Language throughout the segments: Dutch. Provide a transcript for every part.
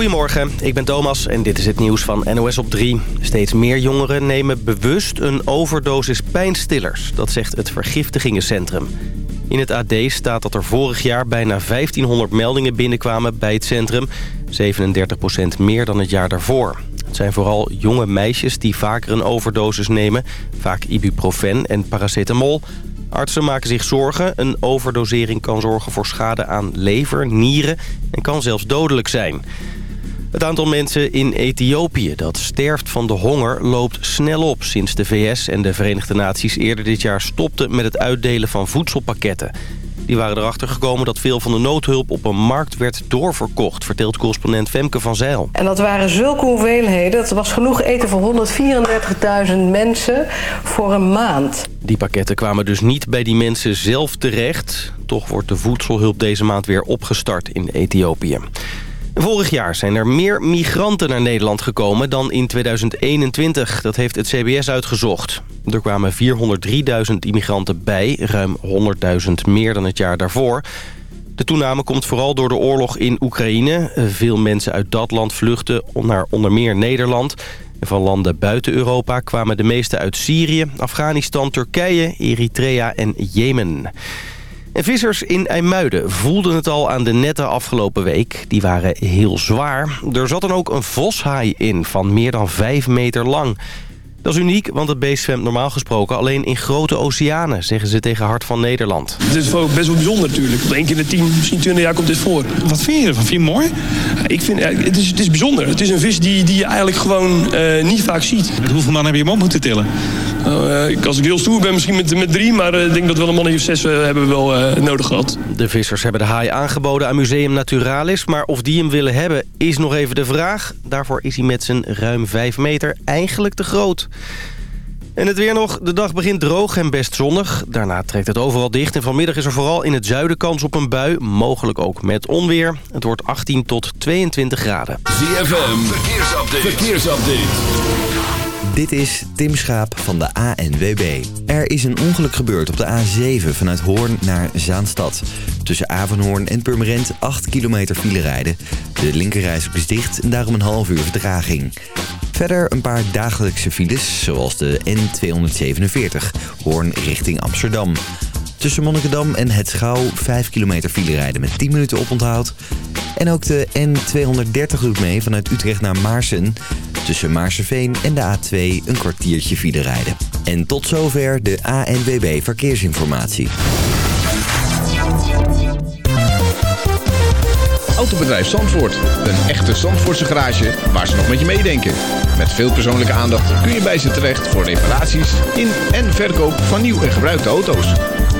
Goedemorgen, ik ben Thomas en dit is het nieuws van NOS op 3. Steeds meer jongeren nemen bewust een overdosis pijnstillers. Dat zegt het Vergiftigingencentrum. In het AD staat dat er vorig jaar bijna 1500 meldingen binnenkwamen bij het centrum. 37% meer dan het jaar daarvoor. Het zijn vooral jonge meisjes die vaker een overdosis nemen. Vaak ibuprofen en paracetamol. Artsen maken zich zorgen. Een overdosering kan zorgen voor schade aan lever, nieren en kan zelfs dodelijk zijn. Het aantal mensen in Ethiopië dat sterft van de honger loopt snel op... sinds de VS en de Verenigde Naties eerder dit jaar stopten met het uitdelen van voedselpakketten. Die waren erachter gekomen dat veel van de noodhulp op een markt werd doorverkocht... vertelt correspondent Femke van Zijl. En dat waren zulke hoeveelheden. Dat was genoeg eten voor 134.000 mensen voor een maand. Die pakketten kwamen dus niet bij die mensen zelf terecht. Toch wordt de voedselhulp deze maand weer opgestart in Ethiopië. Vorig jaar zijn er meer migranten naar Nederland gekomen dan in 2021. Dat heeft het CBS uitgezocht. Er kwamen 403.000 immigranten bij, ruim 100.000 meer dan het jaar daarvoor. De toename komt vooral door de oorlog in Oekraïne. Veel mensen uit dat land vluchten naar onder meer Nederland. Van landen buiten Europa kwamen de meeste uit Syrië, Afghanistan, Turkije, Eritrea en Jemen. En vissers in IJmuiden voelden het al aan de netten afgelopen week. Die waren heel zwaar. Er zat dan ook een voshaai in van meer dan 5 meter lang. Dat is uniek, want het beest zwemt normaal gesproken alleen in grote oceanen, zeggen ze tegen Hart van Nederland. Het is best wel bijzonder natuurlijk. Eén keer in de tien, misschien twintig jaar komt dit voor. Wat vind je ervan? Vind je het mooi? Ik vind, het, is, het is bijzonder. Het is een vis die, die je eigenlijk gewoon uh, niet vaak ziet. Met hoeveel man heb je hem op moeten tillen? Uh, als ik heel stoer ben, misschien met, met drie. Maar uh, ik denk dat wel een man of zes hebben we wel nodig gehad. De vissers hebben de haai aangeboden aan Museum Naturalis. Maar of die hem willen hebben, is nog even de vraag. Daarvoor is hij met zijn ruim 5 meter eigenlijk te groot. En het weer nog. De dag begint droog en best zonnig. Daarna trekt het overal dicht. En vanmiddag is er vooral in het zuiden kans op een bui. Mogelijk ook met onweer. Het wordt 18 tot 22 graden. ZFM. Verkeersupdate. Verkeersupdate. Dit is Tim Schaap van de ANWB. Er is een ongeluk gebeurd op de A7 vanuit Hoorn naar Zaanstad. Tussen Avanhoorn en Purmerend 8 kilometer file rijden. De linkerreis is dicht en daarom een half uur vertraging. Verder een paar dagelijkse files, zoals de N247, Hoorn richting Amsterdam. Tussen Monnikendam en Het Schouw 5 kilometer file rijden met 10 minuten oponthoud. En ook de N230 doet mee vanuit Utrecht naar Maarsen. Tussen Maarsenveen en de A2 een kwartiertje file rijden. En tot zover de ANWB Verkeersinformatie. Autobedrijf Zandvoort. Een echte Zandvoortse garage waar ze nog met je meedenken. Met veel persoonlijke aandacht kun je bij ze terecht voor reparaties in en verkoop van nieuw en gebruikte auto's.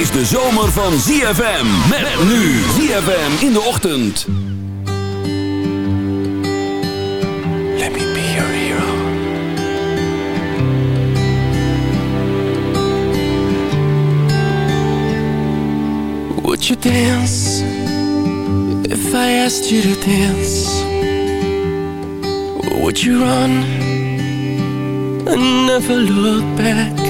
Is de zomer van ZFM. Met nu ZFM in de ochtend. Let me be your hero. Would you dance? If I asked you to dance, would you run and never look back?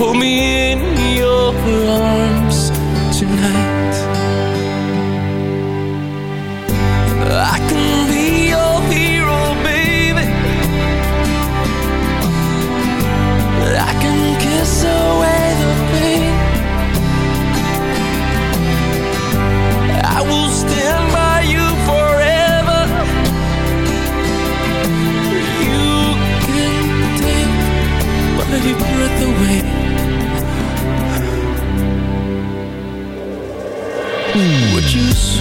Hold me in your arms tonight. I can be your hero, baby. I can kiss away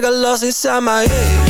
Got lost inside my head.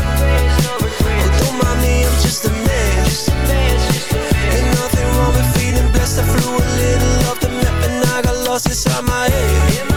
Lost inside my.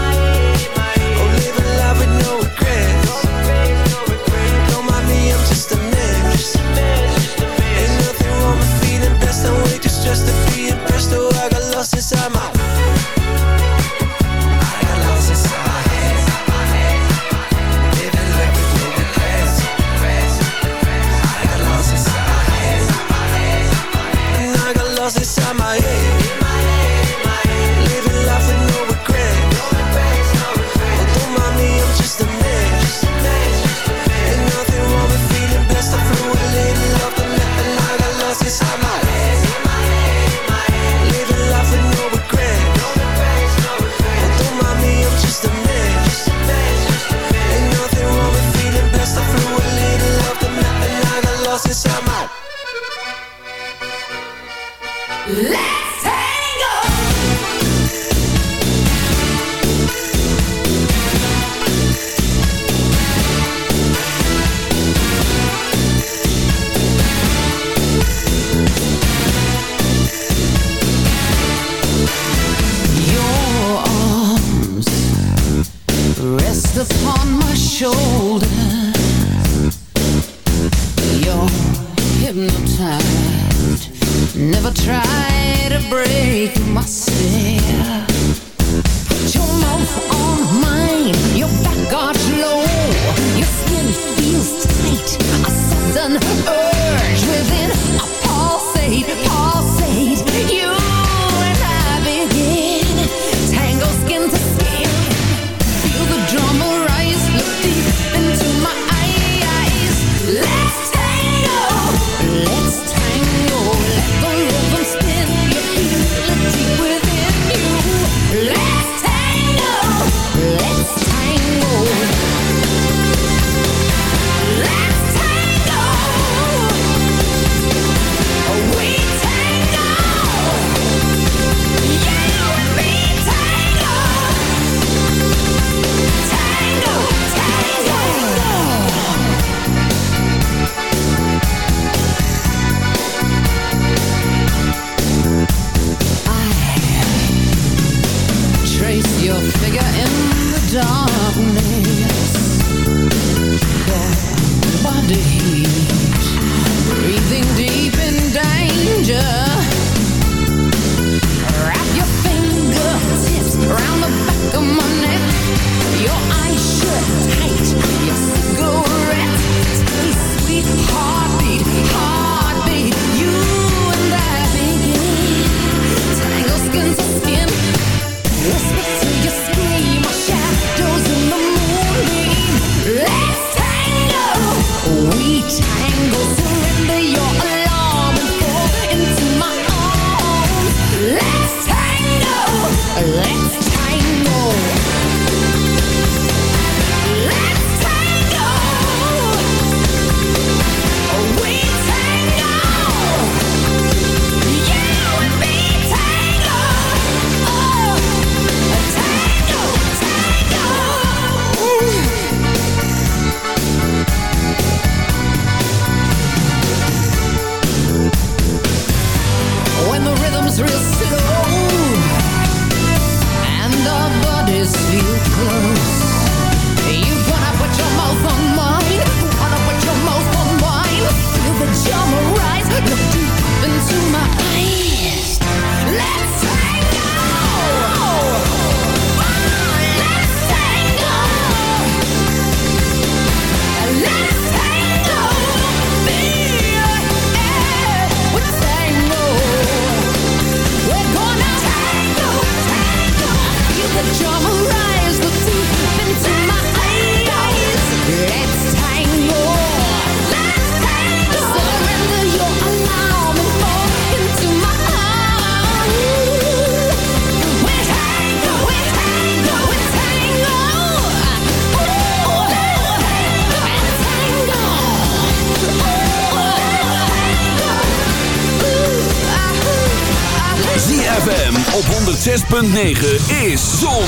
106.9 is Zon,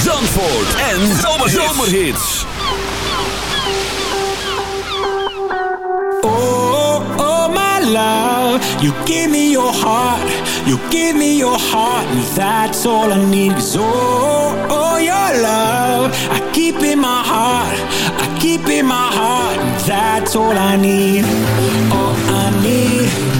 Zandvoort en Zomerhits. Oh, oh my love, you give me your heart, you give me your heart, and that's all I need. Is oh, oh your love, I keep in my heart, I keep in my heart, and that's all I need. All I need.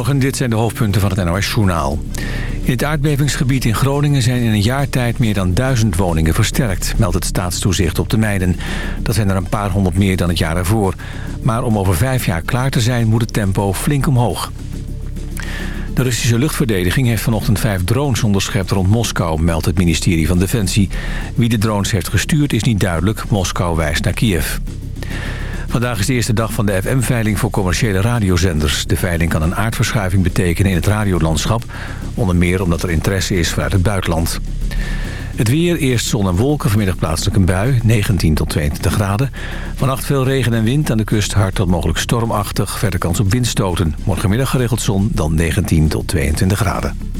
Goedemorgen, dit zijn de hoofdpunten van het NOS-journaal. In het aardbevingsgebied in Groningen zijn in een jaar tijd meer dan duizend woningen versterkt, meldt het staatstoezicht op de Meiden. Dat zijn er een paar honderd meer dan het jaar ervoor. Maar om over vijf jaar klaar te zijn moet het tempo flink omhoog. De Russische luchtverdediging heeft vanochtend vijf drones onderschept rond Moskou, meldt het ministerie van Defensie. Wie de drones heeft gestuurd is niet duidelijk. Moskou wijst naar Kiev. Vandaag is de eerste dag van de FM-veiling voor commerciële radiozenders. De veiling kan een aardverschuiving betekenen in het radiolandschap. Onder meer omdat er interesse is vanuit het buitenland. Het weer, eerst zon en wolken, vanmiddag plaatselijk een bui, 19 tot 22 graden. Vannacht veel regen en wind, aan de kust hard tot mogelijk stormachtig. Verder kans op windstoten. Morgenmiddag geregeld zon, dan 19 tot 22 graden.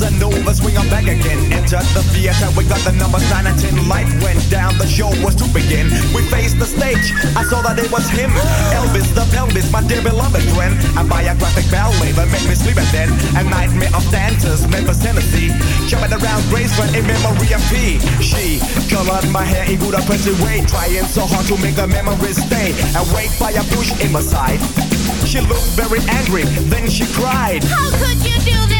Bus and over, swing on back again. Enter the theater, we got the number 9 and 10. Light went down, the show was to begin. We faced the stage, I saw that it was him. Elvis the pelvis, my dear beloved friend. A biographic ballet that made me sleep and then a nightmare of dancers, Memphis, Tennessee. Jumping around Graceland in memory of P. She colored my hair in good oppressive way, trying so hard to make the memories stay. Awake by a bush in my side. She looked very angry, then she cried. How could you do this?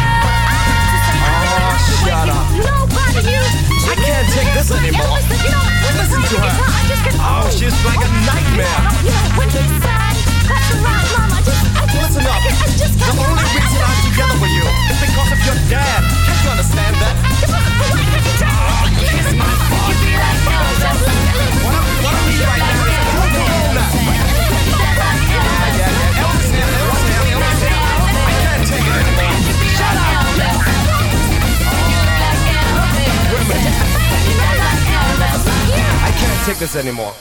Nobody you. I can't take this anymore. Listen to her. Oh, she's like a nightmare. When he's sad, that's right, Mama. Just, I just, Listen up. I, I just The only reason I'm together with you is because of your dad. Can't you understand that? Oh, kiss my butt. You be like Elvis. What I, what I need right now is a I can't take this anymore.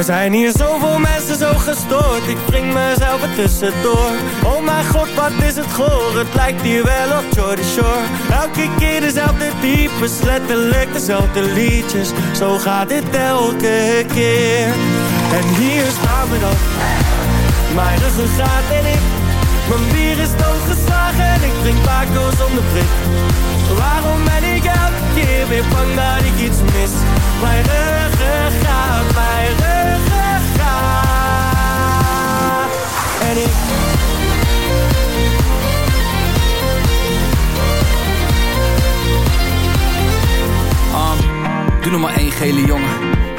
Er zijn hier zoveel mensen zo gestoord. Ik breng mezelf er tussendoor. Oh mijn god, wat is het goor? Het lijkt hier wel op Jordy Shore. Elke keer dezelfde types Letterlijk dezelfde liedjes. Zo gaat dit elke keer En hier staan we dan Mijn ruggengraat en ik Mijn bier is doodgeslagen En ik drink Paco zonder prik Waarom ben ik elke keer weer bang dat ik iets mis? Mijn ruggengraat, mijn ruggengraat. En ik... Doe nog maar één gele jongen.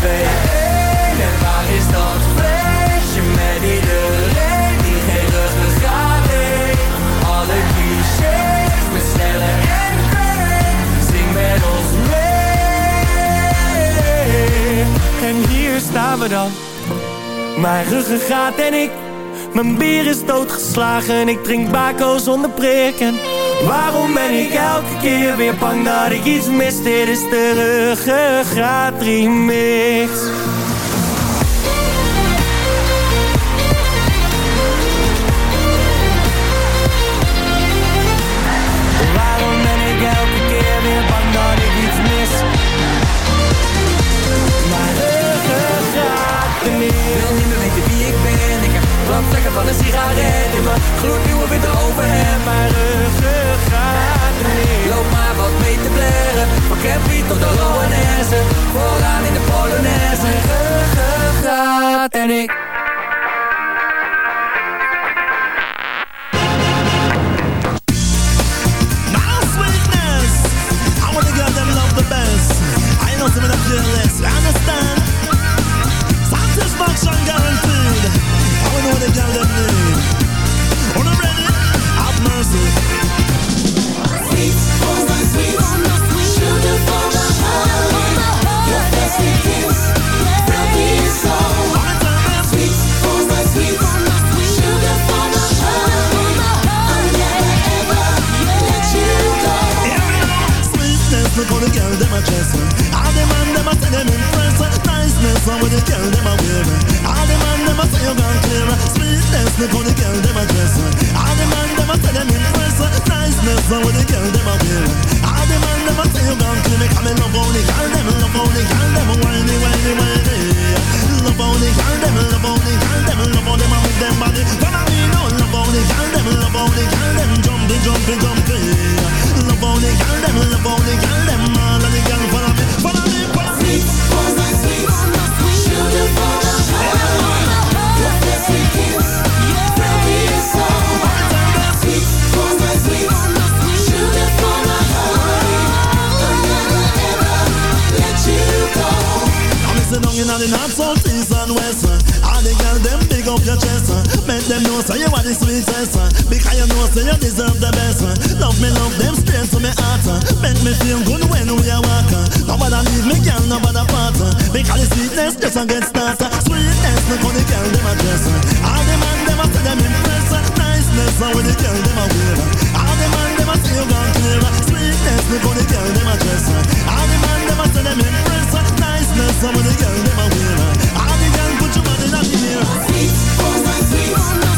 twee. En waar is dat flesje met iedereen die geen ruggengraat heeft? Alle clichés met en kreeg, zing met ons mee. En hier staan we dan, mijn ruggen gaat en ik. Mijn bier is doodgeslagen, ik drink bako zonder priken waarom ben ik elke keer weer bang dat ik iets mis? Dit is de ruggengraat remix. Waarom ben ik elke keer weer bang dat ik iets mis? Mijn ruggengraat remix. Wil niet meer weten wie ik ben Ik heb brandvlekken van een sigaret In mijn gloednieuwe witte overhemd Mijn ruggengraat. Loop maar wat mee te blaren Van Campy tot de Loanesse Vooraan in de Polonaise Mijn ruggengraat en ik I. I understand? Satisfaction guaranteed. I know what the girl them need. On the ready, have mercy. How the girl them a dress. All the man them a say them impress. Niceness, how the girl them a wear. All the man them a say you gone clear. Sweetness, look how the girl them a dress. All the man them a say them impress. Niceness, how the girl them a wear. The man them. A say you gone. Make me. Girl them, love how the girl me them know say you are the sweetest. Because you know say you deserve the best. Love me, love them straight to me heart. Make me feel good when we are walking. Nobody leave me, girl, nobody part. Because the sweetness just a get started. Sweetness, look how the girl them a dress. All the man them a say them impress. Niceness, how the girl them a wear. All the man them a say you gone clear. Sweetness, look how the girl them a dress. All the man them a say them impress. Niceness, how the girl them a wear. All the girl put your body in the mirror. Sweet, oh my sweet,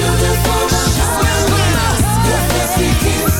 sugar for my heart. Your best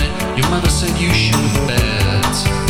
Your? Your mother said you should bet.